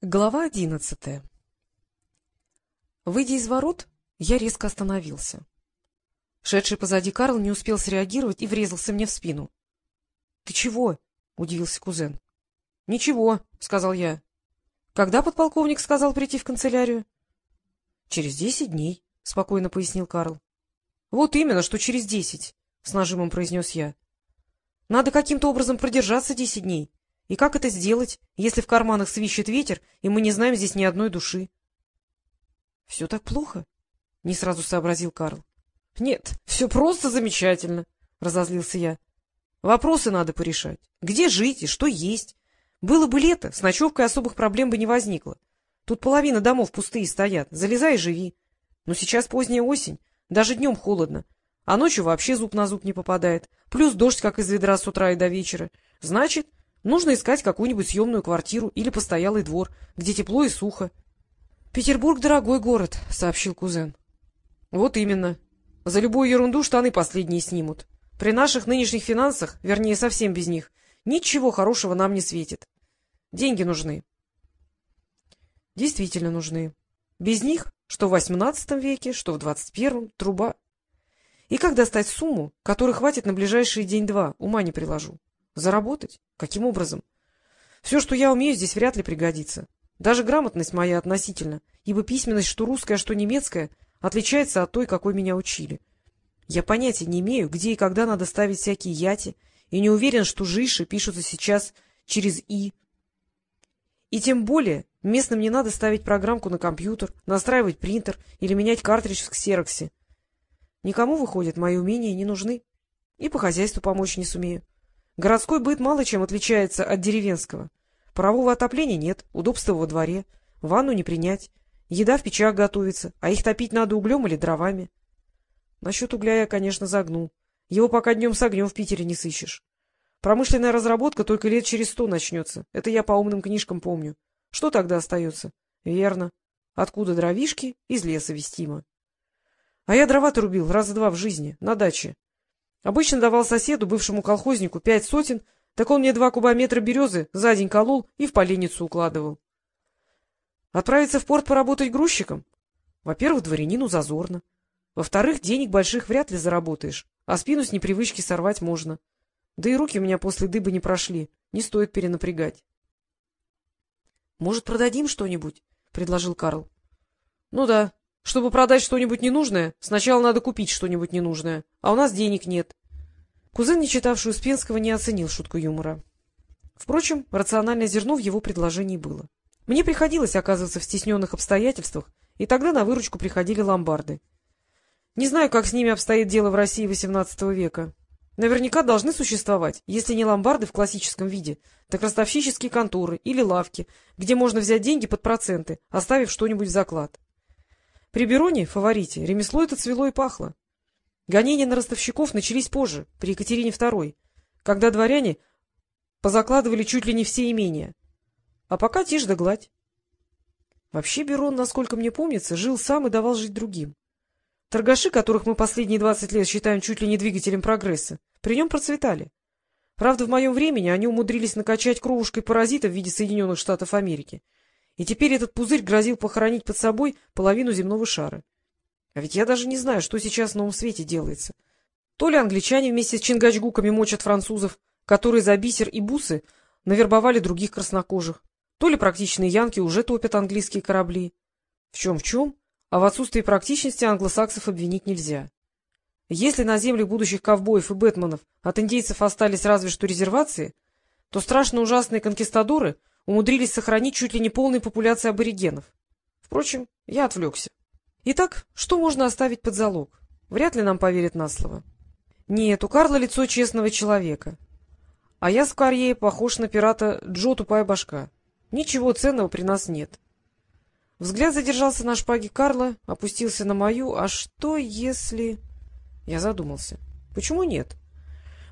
Глава одиннадцатая Выйдя из ворот, я резко остановился. Шедший позади Карл не успел среагировать и врезался мне в спину. — Ты чего? — удивился кузен. — Ничего, — сказал я. — Когда подполковник сказал прийти в канцелярию? — Через десять дней, — спокойно пояснил Карл. — Вот именно, что через десять, — с нажимом произнес я. — Надо каким-то образом продержаться десять дней. И как это сделать, если в карманах свищет ветер, и мы не знаем здесь ни одной души? — Все так плохо? — не сразу сообразил Карл. — Нет, все просто замечательно, — разозлился я. — Вопросы надо порешать. Где жить и что есть? Было бы лето, с ночевкой особых проблем бы не возникло. Тут половина домов пустые стоят, залезай и живи. Но сейчас поздняя осень, даже днем холодно, а ночью вообще зуб на зуб не попадает, плюс дождь, как из ведра с утра и до вечера. Значит, Нужно искать какую-нибудь съемную квартиру или постоялый двор, где тепло и сухо. — Петербург — дорогой город, — сообщил кузен. — Вот именно. За любую ерунду штаны последние снимут. При наших нынешних финансах, вернее, совсем без них, ничего хорошего нам не светит. Деньги нужны. Действительно нужны. Без них, что в XVIII веке, что в XXI, труба. И как достать сумму, которой хватит на ближайшие день-два, ума не приложу. Заработать? Каким образом? Все, что я умею, здесь вряд ли пригодится. Даже грамотность моя относительно, ибо письменность, что русская, что немецкая, отличается от той, какой меня учили. Я понятия не имею, где и когда надо ставить всякие яти, и не уверен, что жиши пишутся сейчас через «и». И тем более местным не надо ставить программку на компьютер, настраивать принтер или менять картридж в ксероксе. Никому, выходит, мои умения не нужны, и по хозяйству помочь не сумею. Городской быт мало чем отличается от деревенского. Парового отопления нет, удобства во дворе, ванну не принять, еда в печах готовится, а их топить надо углем или дровами. Насчет угля я, конечно, загну. Его пока днем с огнем в Питере не сыщешь. Промышленная разработка только лет через сто начнется. Это я по умным книжкам помню. Что тогда остается? Верно. Откуда дровишки? Из леса вестимо. А я дрова-то рубил раза два в жизни, на даче. Обычно давал соседу, бывшему колхознику, пять сотен, так он мне два кубометра березы за день колол и в поленницу укладывал. Отправиться в порт поработать грузчиком? Во-первых, дворянину зазорно. Во-вторых, денег больших вряд ли заработаешь, а спину с непривычки сорвать можно. Да и руки у меня после дыбы не прошли, не стоит перенапрягать. — Может, продадим что-нибудь? — предложил Карл. — Ну да, чтобы продать что-нибудь ненужное, сначала надо купить что-нибудь ненужное, а у нас денег нет. Кузен, не читавший Успенского, не оценил шутку юмора. Впрочем, рациональное зерно в его предложении было. Мне приходилось оказываться в стесненных обстоятельствах, и тогда на выручку приходили ломбарды. Не знаю, как с ними обстоит дело в России XVIII века. Наверняка должны существовать, если не ломбарды в классическом виде, так ростовщические конторы или лавки, где можно взять деньги под проценты, оставив что-нибудь в заклад. При Бероне, фаворите, ремесло это цвело и пахло. Гонения на ростовщиков начались позже, при Екатерине II, когда дворяне позакладывали чуть ли не все имения. А пока тишь да гладь. Вообще Берон, насколько мне помнится, жил сам и давал жить другим. Торгаши, которых мы последние двадцать лет считаем чуть ли не двигателем прогресса, при нем процветали. Правда, в моем времени они умудрились накачать кровушкой паразита в виде Соединенных Штатов Америки — и теперь этот пузырь грозил похоронить под собой половину земного шара. А ведь я даже не знаю, что сейчас новом свете делается. То ли англичане вместе с чингачгуками мочат французов, которые за бисер и бусы навербовали других краснокожих, то ли практичные янки уже топят английские корабли. В чем в чем, а в отсутствии практичности англосаксов обвинить нельзя. Если на землях будущих ковбоев и бэтменов от индейцев остались разве что резервации, то страшно ужасные конкистадоры умудрились сохранить чуть ли не полной популяции аборигенов. Впрочем, я отвлекся. Итак, что можно оставить под залог? Вряд ли нам поверят на слово. Нет, у Карла лицо честного человека. А я скорее похож на пирата Джо Тупая Башка. Ничего ценного при нас нет. Взгляд задержался на шпаге Карла, опустился на мою. А что если... Я задумался. Почему нет?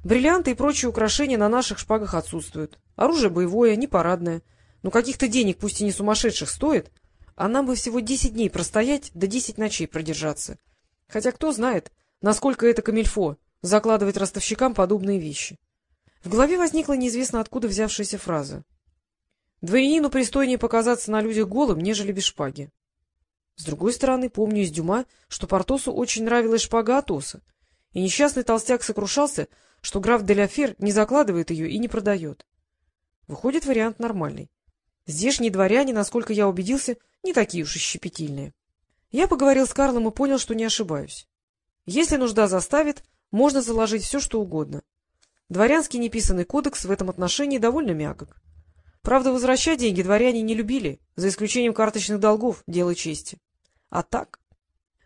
Бриллианты и прочие украшения на наших шпагах отсутствуют. Оружие боевое, не парадное. Но каких-то денег, пусть и не сумасшедших, стоит. А нам бы всего десять дней простоять, да десять ночей продержаться. Хотя кто знает, насколько это камильфо — закладывать ростовщикам подобные вещи. В голове возникла неизвестно откуда взявшаяся фраза. Дворянину пристойнее показаться на людях голым, нежели без шпаги. С другой стороны, помню из Дюма, что Портосу очень нравилась шпага Атоса, и несчастный толстяк сокрушался, что граф Деляфер не закладывает ее и не продает. Выходит, вариант нормальный. Здешние дворяне, насколько я убедился, не такие уж и щепетильные. Я поговорил с Карлом и понял, что не ошибаюсь. Если нужда заставит, можно заложить все, что угодно. Дворянский неписанный кодекс в этом отношении довольно мягок. Правда, возвращать деньги дворяне не любили, за исключением карточных долгов, дело чести. А так...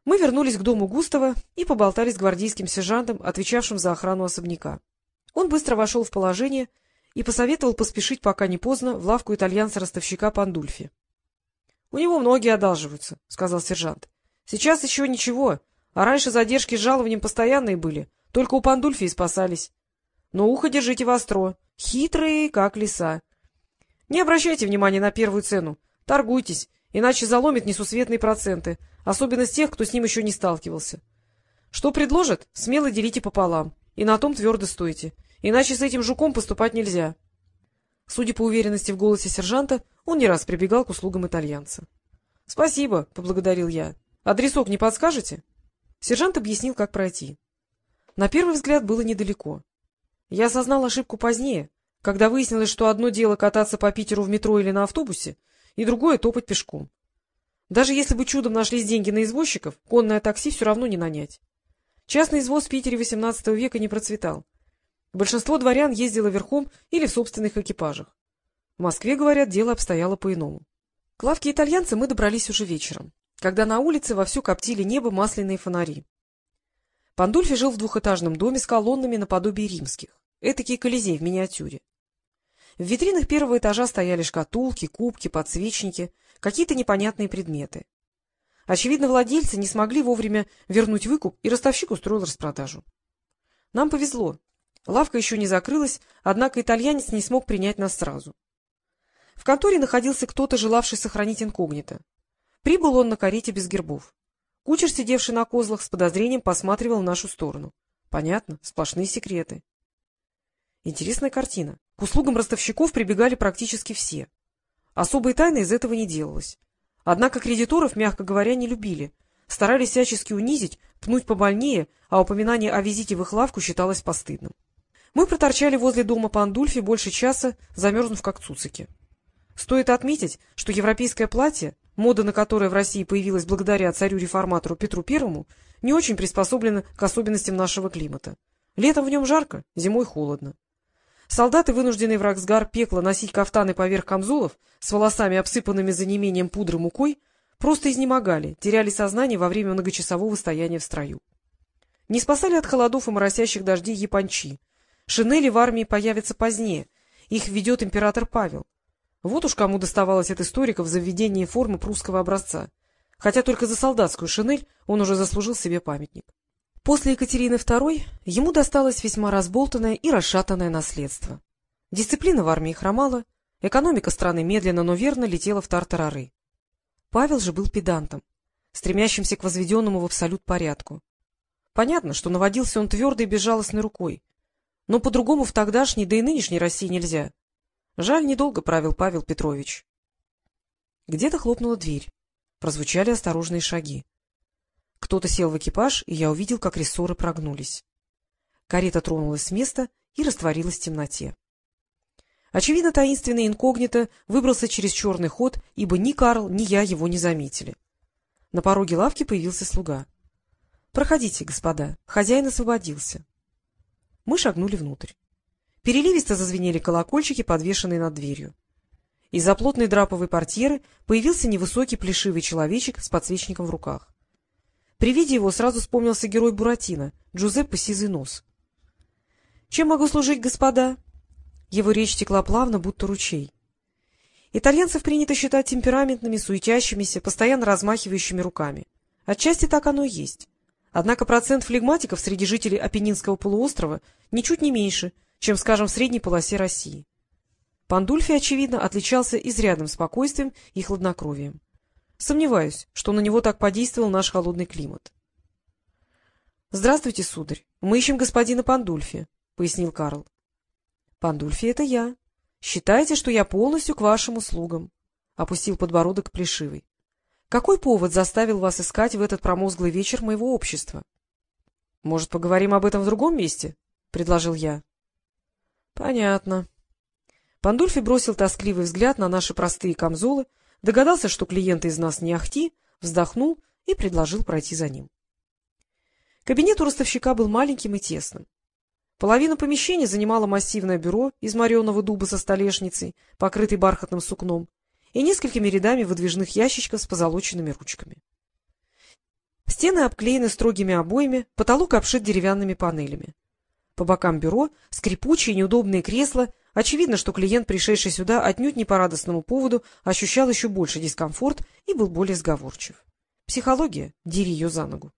Мы вернулись к дому Густава и поболтали с гвардейским сержантом, отвечавшим за охрану особняка. Он быстро вошел в положение и посоветовал поспешить, пока не поздно, в лавку итальянца-ростовщика Пандульфи. — У него многие одалживаются, — сказал сержант. — Сейчас еще ничего, а раньше задержки с жалованием постоянные были, только у Пандульфи и спасались. Но ухо держите востро, хитрые, как лиса. Не обращайте внимания на первую цену, торгуйтесь, иначе заломит несусветные проценты, особенно с тех, кто с ним еще не сталкивался. Что предложат, смело делите пополам, и на том твердо стойте, иначе с этим жуком поступать нельзя. Судя по уверенности в голосе сержанта, он не раз прибегал к услугам итальянца. — Спасибо, — поблагодарил я. — Адресок не подскажете? Сержант объяснил, как пройти. На первый взгляд было недалеко. Я осознал ошибку позднее, когда выяснилось, что одно дело кататься по Питеру в метро или на автобусе, и другое — топать пешком. Даже если бы чудом нашлись деньги на извозчиков, конное такси все равно не нанять. Частный извоз в Питере XVIII века не процветал. Большинство дворян ездило верхом или в собственных экипажах. В Москве, говорят, дело обстояло по-иному. К лавке итальянца мы добрались уже вечером, когда на улице вовсю коптили небо масляные фонари. Пандульфи жил в двухэтажном доме с колоннами наподобие римских. Этакий колизей в миниатюре. В витринах первого этажа стояли шкатулки, кубки, подсвечники, какие-то непонятные предметы. Очевидно, владельцы не смогли вовремя вернуть выкуп, и ростовщик устроил распродажу. Нам повезло. Лавка еще не закрылась, однако итальянец не смог принять нас сразу. В конторе находился кто-то, желавший сохранить инкогнито. Прибыл он на карете без гербов. Кучер, сидевший на козлах, с подозрением посматривал в нашу сторону. Понятно, сплошные секреты. Интересная картина. К услугам ростовщиков прибегали практически все. Особой тайны из этого не делалось. Однако кредиторов, мягко говоря, не любили. Старались всячески унизить, пнуть побольнее, а упоминание о визите в их лавку считалось постыдным. Мы проторчали возле дома Пандульфи больше часа, замерзнув как цуцики. Стоит отметить, что европейское платье, мода на которое в России появилась благодаря царю-реформатору Петру Первому, не очень приспособлено к особенностям нашего климата. Летом в нем жарко, зимой холодно. Солдаты, вынужденные в Раксгар пекла носить кафтаны поверх камзолов с волосами, обсыпанными за неимением пудры мукой, просто изнемогали, теряли сознание во время многочасового стояния в строю. Не спасали от холодов и моросящих дождей япончи. Шинели в армии появятся позднее, их ведет император Павел. Вот уж кому доставалось от историков за введение формы прусского образца. Хотя только за солдатскую шинель он уже заслужил себе памятник. После Екатерины II ему досталось весьма разболтанное и расшатанное наследство. Дисциплина в армии хромала, экономика страны медленно, но верно летела в тартарары. Павел же был педантом, стремящимся к возведенному в абсолют порядку. Понятно, что наводился он твердой и безжалостной рукой, но по-другому в тогдашней, да и нынешней России нельзя. Жаль, недолго правил Павел Петрович. Где-то хлопнула дверь. Прозвучали осторожные шаги. Кто-то сел в экипаж, и я увидел, как рессоры прогнулись. Карета тронулась с места и растворилась в темноте. Очевидно, таинственный инкогнито выбрался через черный ход, ибо ни Карл, ни я его не заметили. На пороге лавки появился слуга. — Проходите, господа, хозяин освободился. Мы шагнули внутрь. Переливисто зазвенели колокольчики, подвешенные над дверью. Из-за плотной драповой портьеры появился невысокий плешивый человечек с подсвечником в руках. При виде его сразу вспомнился герой Буратино, Джузеппе Сизый нос. — Чем могу служить, господа? Его речь текла плавно, будто ручей. Итальянцев принято считать темпераментными, суетящимися, постоянно размахивающими руками. Отчасти так оно и есть. Однако процент флегматиков среди жителей Апеннинского полуострова ничуть не меньше, чем, скажем, в средней полосе России. Пандульфи, очевидно, отличался изрядным спокойствием и хладнокровием. Сомневаюсь, что на него так подействовал наш холодный климат. — Здравствуйте, сударь. Мы ищем господина Пандульфи, — пояснил Карл. — Пандульфи — это я. считайте, что я полностью к вашим услугам, — опустил подбородок плешивый. — Какой повод заставил вас искать в этот промозглый вечер моего общества? — Может, поговорим об этом в другом месте? — предложил я. — Понятно. Пандульфи бросил тоскливый взгляд на наши простые камзолы, догадался, что клиенты из нас не ахти, вздохнул и предложил пройти за ним. Кабинет у ростовщика был маленьким и тесным. Половину помещения занимало массивное бюро из мореного дуба со столешницей, покрытой бархатным сукном, и несколькими рядами выдвижных ящичков с позолоченными ручками. Стены обклеены строгими обоями, потолок обшит деревянными панелями. По бокам бюро скрипучие неудобные кресла. Очевидно, что клиент, пришедший сюда отнюдь не по радостному поводу, ощущал еще больше дискомфорт и был более сговорчив. Психология, дери ее за ногу.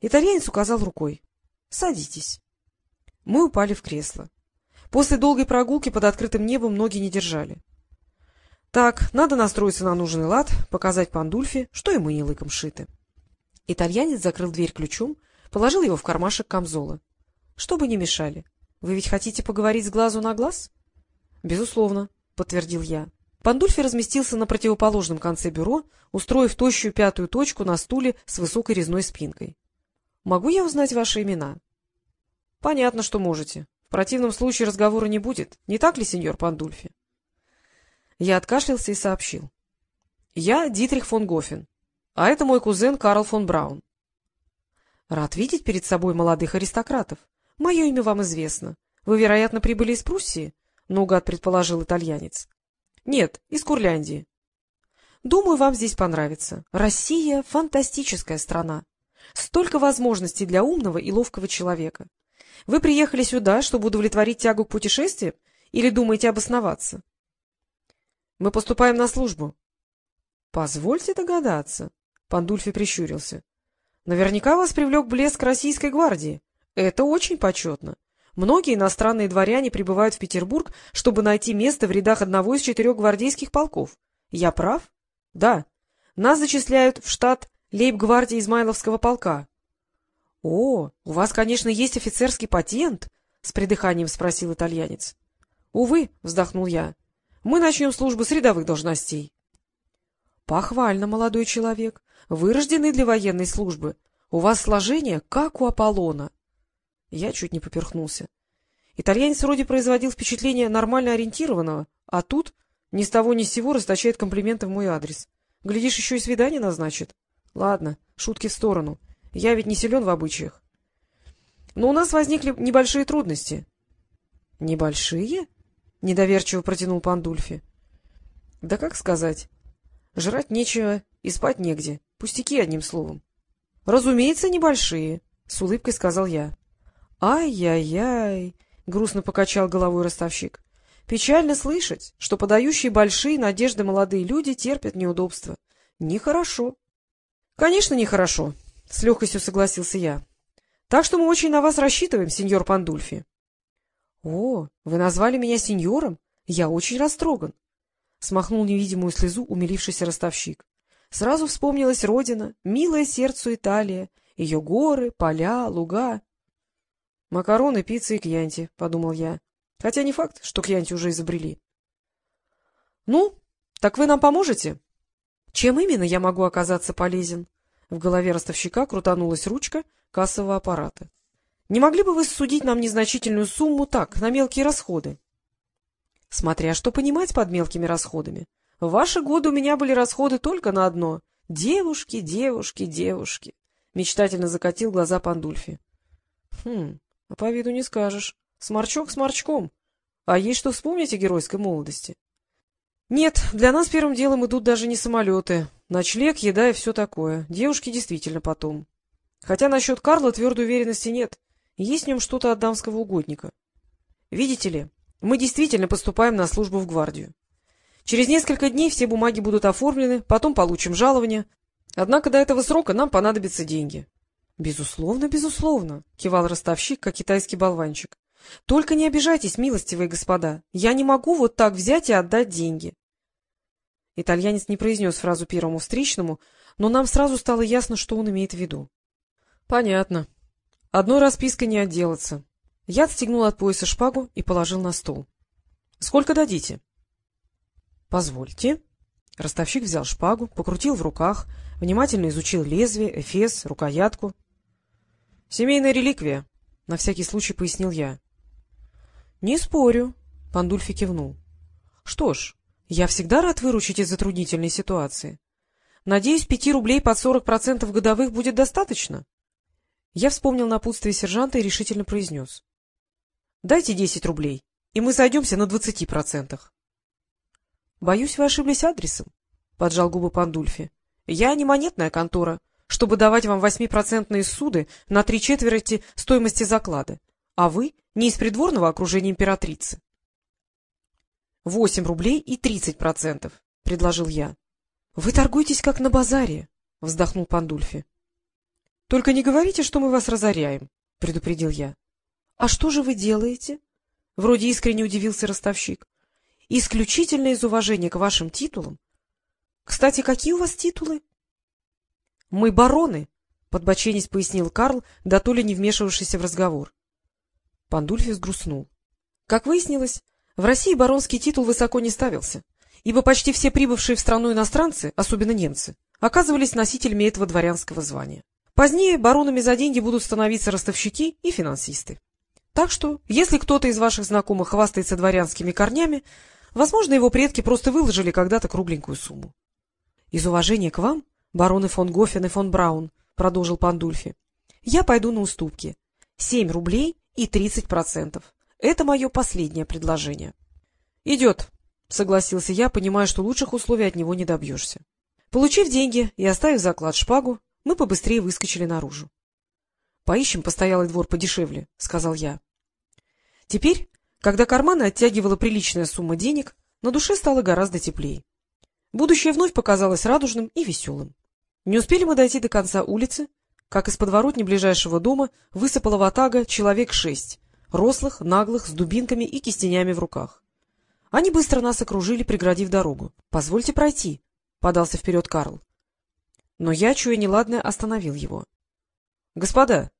Итальянец указал рукой. — Садитесь. Мы упали в кресло. После долгой прогулки под открытым небом ноги не держали. Так, надо настроиться на нужный лад, показать Пандульфе, что и мы не лыком шиты. Итальянец закрыл дверь ключом, положил его в кармашек камзола. — Чтобы не мешали. Вы ведь хотите поговорить с глазу на глаз? — Безусловно, — подтвердил я. Пандульфи разместился на противоположном конце бюро, устроив тощую пятую точку на стуле с высокой резной спинкой. — Могу я узнать ваши имена? — Понятно, что можете. В противном случае разговора не будет. Не так ли, сеньор Пандульфи? Я откашлялся и сообщил. — Я Дитрих фон Гофен, а это мой кузен Карл фон Браун. — Рад видеть перед собой молодых аристократов. Мое имя вам известно. Вы, вероятно, прибыли из Пруссии? — наугад предположил итальянец. — Нет, из Курляндии. — Думаю, вам здесь понравится. Россия — фантастическая страна. Столько возможностей для умного и ловкого человека. Вы приехали сюда, чтобы удовлетворить тягу к путешествиям, или думаете обосноваться? — Мы поступаем на службу. — Позвольте догадаться. Пандульфи прищурился. — Наверняка вас привлек блеск российской гвардии. Это очень почетно. Многие иностранные дворяне прибывают в Петербург, чтобы найти место в рядах одного из четырех гвардейских полков. Я прав? Да. Нас зачисляют в штат лейб-гвардии Измайловского полка. — О, у вас, конечно, есть офицерский патент? — с придыханием спросил итальянец. — Увы, — вздохнул я, — мы начнем службу с рядовых должностей. — Похвально, молодой человек. Вы рождены для военной службы. У вас сложение, как у Аполлона. Я чуть не поперхнулся. Итальянец вроде производил впечатление нормально ориентированного, а тут ни с того ни с сего расточает комплименты в мой адрес. Глядишь, еще и свидание назначит. Ладно, шутки в сторону. Я ведь не силен в обычаях. Но у нас возникли небольшие трудности. — Небольшие? — недоверчиво протянул Пандульфи. — Да как сказать? Жрать нечего и спать негде. Пустяки, одним словом. — Разумеется, небольшие, — с улыбкой сказал я. «Ай-яй-яй!» — грустно покачал головой ростовщик. «Печально слышать, что подающие большие надежды молодые люди терпят неудобства. Нехорошо». «Конечно, нехорошо», — с легкостью согласился я. «Так что мы очень на вас рассчитываем, сеньор Пандульфи». «О, вы назвали меня сеньором? Я очень растроган», — смахнул невидимую слезу умилившийся ростовщик. Сразу вспомнилась родина, милая сердцу Италия, ее горы, поля, луга. Макароны, пицца и кьянти, — подумал я. Хотя не факт, что кьянти уже изобрели. — Ну, так вы нам поможете? — Чем именно я могу оказаться полезен? В голове ростовщика крутанулась ручка кассового аппарата. — Не могли бы вы судить нам незначительную сумму так, на мелкие расходы? — Смотря что понимать под мелкими расходами. В ваши годы у меня были расходы только на одно — девушки, девушки, девушки. Мечтательно закатил глаза Пандульфи. — Хм, по виду не скажешь. Сморчок сморчком. А есть что вспомнить о геройской молодости? Нет, для нас первым делом идут даже не самолеты. Ночлег, еда и все такое. Девушки действительно потом. Хотя насчет Карла твердой уверенности нет. Есть в нем что-то от дамского угодника. Видите ли, мы действительно поступаем на службу в гвардию. Через несколько дней все бумаги будут оформлены, потом получим жалование. Однако до этого срока нам понадобятся деньги. — Безусловно, безусловно, — кивал ростовщик, как китайский болванчик. — Только не обижайтесь, милостивые господа. Я не могу вот так взять и отдать деньги. Итальянец не произнес фразу первому встречному, но нам сразу стало ясно, что он имеет в виду. — Понятно. Одной распиской не отделаться. Я отстегнул от пояса шпагу и положил на стол. — Сколько дадите? — Позвольте. Ростовщик взял шпагу, покрутил в руках, внимательно изучил лезвие, эфес, рукоятку. — Семейная реликвия, — на всякий случай пояснил я. — Не спорю, — Пандульфи кивнул. — Что ж, я всегда рад выручить из затруднительной ситуации. Надеюсь, пяти рублей под сорок процентов годовых будет достаточно? Я вспомнил напутствие сержанта и решительно произнес. — Дайте десять рублей, и мы сойдемся на двадцати процентах. — Боюсь, вы ошиблись адресом, — поджал губы Пандульфи. — Я не монетная контора, чтобы давать вам восьмипроцентные суды на три четверти стоимости заклада, а вы не из придворного окружения императрицы. — Восемь рублей и тридцать процентов, — предложил я. — Вы торгуетесь, как на базаре, — вздохнул Пандульфи. — Только не говорите, что мы вас разоряем, — предупредил я. — А что же вы делаете? — вроде искренне удивился ростовщик. — Исключительно из уважения к вашим титулам. Кстати, какие у вас титулы? — Мы бароны, — подбоченись пояснил Карл, да то ли не вмешивавшийся в разговор. Пандульфи взгрустнул. Как выяснилось, в России баронский титул высоко не ставился, ибо почти все прибывшие в страну иностранцы, особенно немцы, оказывались носителями этого дворянского звания. Позднее баронами за деньги будут становиться ростовщики и финансисты. Так что, если кто-то из ваших знакомых хвастается дворянскими корнями, возможно, его предки просто выложили когда-то кругленькую сумму. — Из уважения к вам, бароны фон Гофен и фон Браун, — продолжил Пандульфи, — я пойду на уступки. Семь рублей и тридцать процентов. Это мое последнее предложение. — Идет, — согласился я, понимая, что лучших условий от него не добьешься. Получив деньги и оставив заклад шпагу, мы побыстрее выскочили наружу. — Поищем постоялый двор подешевле, — сказал я. Теперь, когда карманы оттягивала приличная сумма денег, на душе стало гораздо теплее. Будущее вновь показалось радужным и веселым. Не успели мы дойти до конца улицы, как из подворотни ближайшего дома высыпала ватага человек шесть, рослых, наглых, с дубинками и кистенями в руках. Они быстро нас окружили, преградив дорогу. — Позвольте пройти, — подался вперед Карл. Но я, чуя неладное, остановил его. — Господа,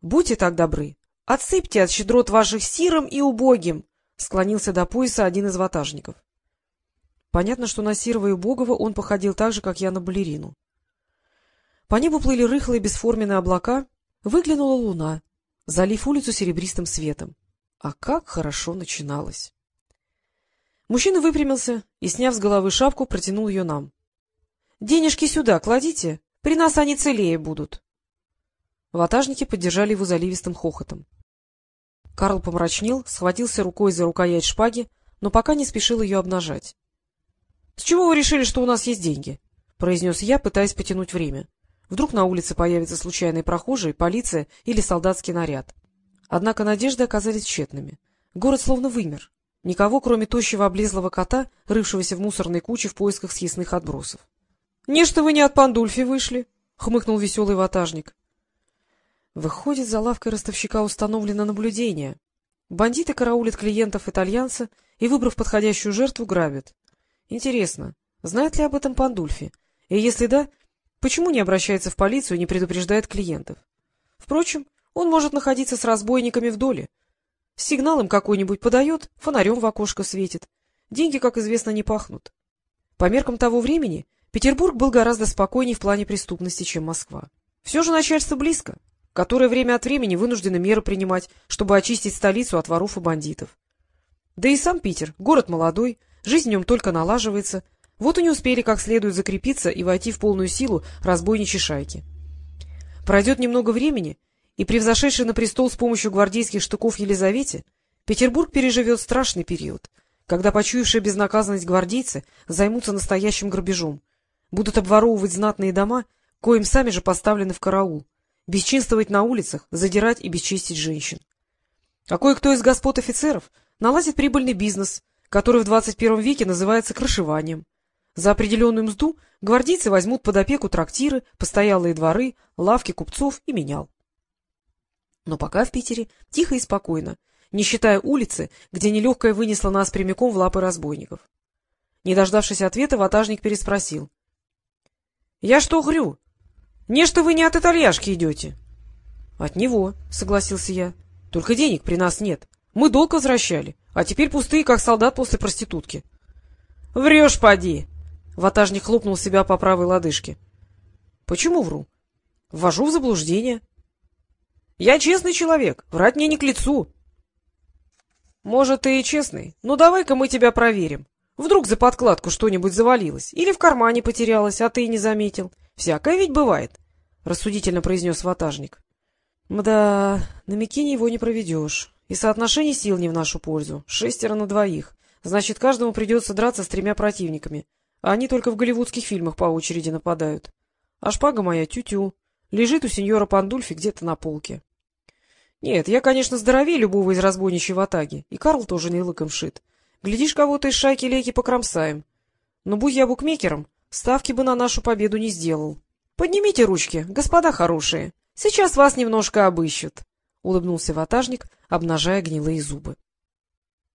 будьте так добры, отсыпьте от щедрот ваших сиром и убогим, — склонился до пояса один из ватажников. Понятно, что на Сирова и убогого он походил так же, как я на балерину. По небу плыли рыхлые бесформенные облака, выглянула луна, залив улицу серебристым светом. А как хорошо начиналось! Мужчина выпрямился и, сняв с головы шапку, протянул ее нам. — Денежки сюда кладите, при нас они целее будут. Ватажники поддержали его заливистым хохотом. Карл помрачнел, схватился рукой за рукоять шпаги, но пока не спешил ее обнажать. — С чего вы решили, что у нас есть деньги? — произнес я, пытаясь потянуть время. Вдруг на улице появятся случайные прохожие, полиция или солдатский наряд. Однако надежды оказались тщетными. Город словно вымер. Никого, кроме тощего облезлого кота, рывшегося в мусорной куче в поисках съестных отбросов. — Нечто вы не от Пандульфи вышли, — хмыкнул веселый ватажник. Выходит, за лавкой ростовщика установлено наблюдение. Бандиты караулят клиентов итальянца и, выбрав подходящую жертву, грабят. Интересно, знает ли об этом Пандульфи? И если да, Почему не обращается в полицию и не предупреждает клиентов? Впрочем, он может находиться с разбойниками в доле. Сигналом какой-нибудь подает, фонарем в окошко светит. Деньги, как известно, не пахнут. По меркам того времени Петербург был гораздо спокойнее в плане преступности, чем Москва. Все же начальство близко, которое время от времени вынуждено меры принимать, чтобы очистить столицу от воров и бандитов. Да и сам Питер, город молодой, жизнь в нем только налаживается, вот и не успели как следует закрепиться и войти в полную силу разбойничьей шайки. Пройдет немного времени, и превзошедший на престол с помощью гвардейских штыков Елизавете, Петербург переживет страшный период, когда почуявшие безнаказанность гвардейцы займутся настоящим грабежом, будут обворовывать знатные дома, коим сами же поставлены в караул, бесчинствовать на улицах, задирать и бесчестить женщин. А кое-кто из господ офицеров наладит прибыльный бизнес, который в 21 веке называется крышеванием, за определенную мзду гвардейцы возьмут под опеку трактиры, постоялые дворы, лавки купцов и менял. Но пока в Питере тихо и спокойно, не считая улицы, где нелегкая вынесла нас прямиком в лапы разбойников. Не дождавшись ответа, ватажник переспросил. — Я что грю? Нечто вы не от итальяшки идете. — От него, — согласился я. — Только денег при нас нет. Мы долг возвращали, а теперь пустые, как солдат после проститутки. — Врешь, поди! — ватажник хлопнул себя по правой лодыжке. — Почему вру? — Ввожу в заблуждение. — Я честный человек, врать мне не к лицу. — Может, ты и честный, но давай-ка мы тебя проверим. Вдруг за подкладку что-нибудь завалилось или в кармане потерялось, а ты и не заметил. Всякое ведь бывает, — рассудительно произнес ватажник. — Мда, на Микине его не проведешь. И соотношение сил не в нашу пользу. Шестеро на двоих. Значит, каждому придется драться с тремя противниками. Они только в голливудских фильмах по очереди нападают. А шпага моя тю-тю. Лежит у сеньора Пандульфи где-то на полке. Нет, я, конечно, здоровее любого из разбойничьей ватаги, и Карл тоже не лыком шит. Глядишь, кого-то из шайки-леки покромсаем. Но будь я букмекером, ставки бы на нашу победу не сделал. Поднимите ручки, господа хорошие. Сейчас вас немножко обыщут, — улыбнулся ватажник, обнажая гнилые зубы.